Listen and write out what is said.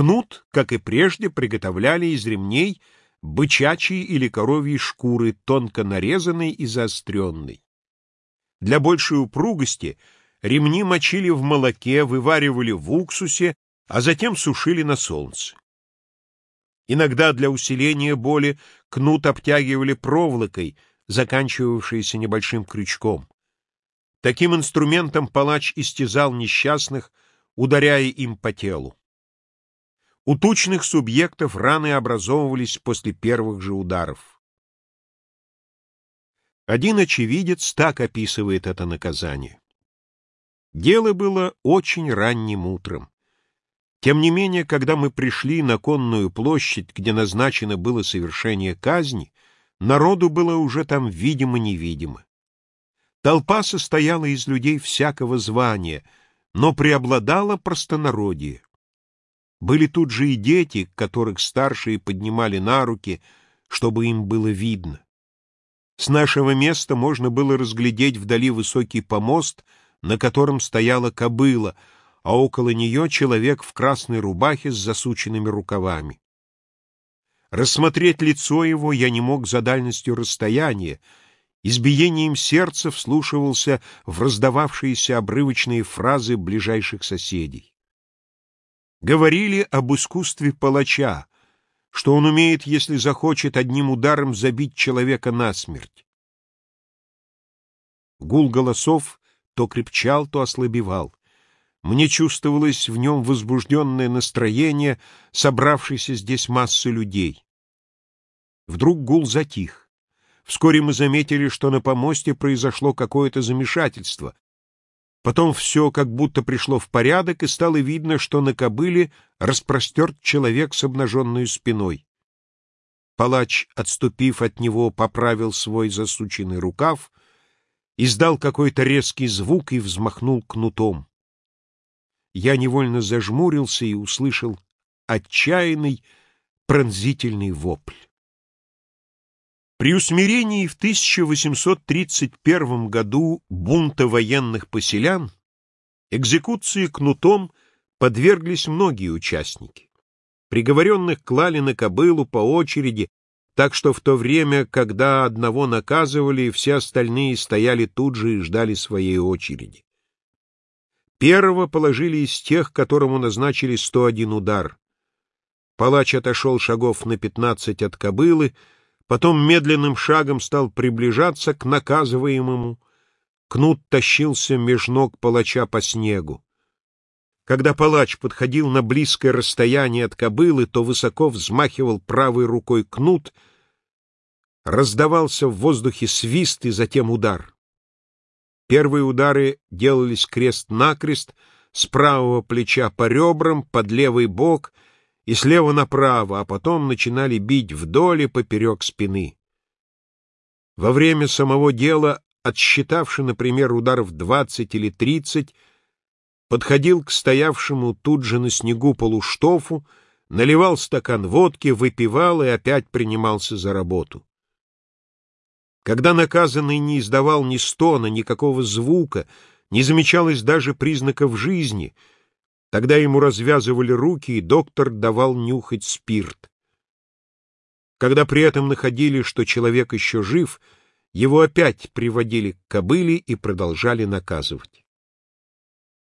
Кнут, как и прежде, приготовляли из ремней бычачьей или коровьей шкуры, тонко нарезанной и заостренной. Для большей упругости ремни мочили в молоке, вываривали в уксусе, а затем сушили на солнце. Иногда для усиления боли кнут обтягивали проволокой, заканчивавшейся небольшим крючком. Таким инструментом палач истязал несчастных, ударяя им по телу. У тучных субъектов раны образовывались после первых же ударов. Один очевидец так описывает это наказание. Дело было очень ранним утром. Тем не менее, когда мы пришли на конную площадь, где назначено было совершение казни, народу было уже там видимо-невидимо. Толпа состояла из людей всякого звания, но преобладало простонародье. Были тут же и дети, которых старшие поднимали на руки, чтобы им было видно. С нашего места можно было разглядеть вдали высокий помост, на котором стояла кобыла, а около нее человек в красной рубахе с засученными рукавами. Рассмотреть лицо его я не мог за дальностью расстояния, избиением сердца вслушивался в раздававшиеся обрывочные фразы ближайших соседей. Говорили об искусстве палача, что он умеет, если захочет, одним ударом забить человека насмерть. Гул голосов то крепчал, то ослабевал. Мне чувствовалось в нем возбужденное настроение, собравшейся здесь массы людей. Вдруг гул затих. Вскоре мы заметили, что на помосте произошло какое-то замешательство. Потом все как будто пришло в порядок, и стало видно, что на кобыле распростерт человек с обнаженной спиной. Палач, отступив от него, поправил свой засученный рукав, издал какой-то резкий звук и взмахнул кнутом. Я невольно зажмурился и услышал отчаянный, пронзительный вопль. При усмирении в 1831 году бунта военных поселян экзекуции кнутом подверглись многие участники. Приговоренных клали на кобылу по очереди, так что в то время, когда одного наказывали, все остальные стояли тут же и ждали своей очереди. Первого положили из тех, которому назначили 101 удар. Палач отошел шагов на 15 от кобылы, Потом медленным шагом стал приближаться к наказываемому. Кнут тащился меж ног палача по снегу. Когда палач подходил на близкое расстояние от кобылы, то высоко взмахивал правой рукой кнут, раздавался в воздухе свист и затем удар. Первые удары делались крест-накрест, с правого плеча по ребрам, под левый бок — и слева направо, а потом начинали бить вдоль и поперек спины. Во время самого дела, отсчитавший, например, ударов двадцать или тридцать, подходил к стоявшему тут же на снегу полуштофу, наливал стакан водки, выпивал и опять принимался за работу. Когда наказанный не издавал ни стона, никакого звука, не замечалось даже признаков жизни — Тогда ему развязывали руки, и доктор давал нюхать спирт. Когда при этом находили, что человек еще жив, его опять приводили к кобыле и продолжали наказывать.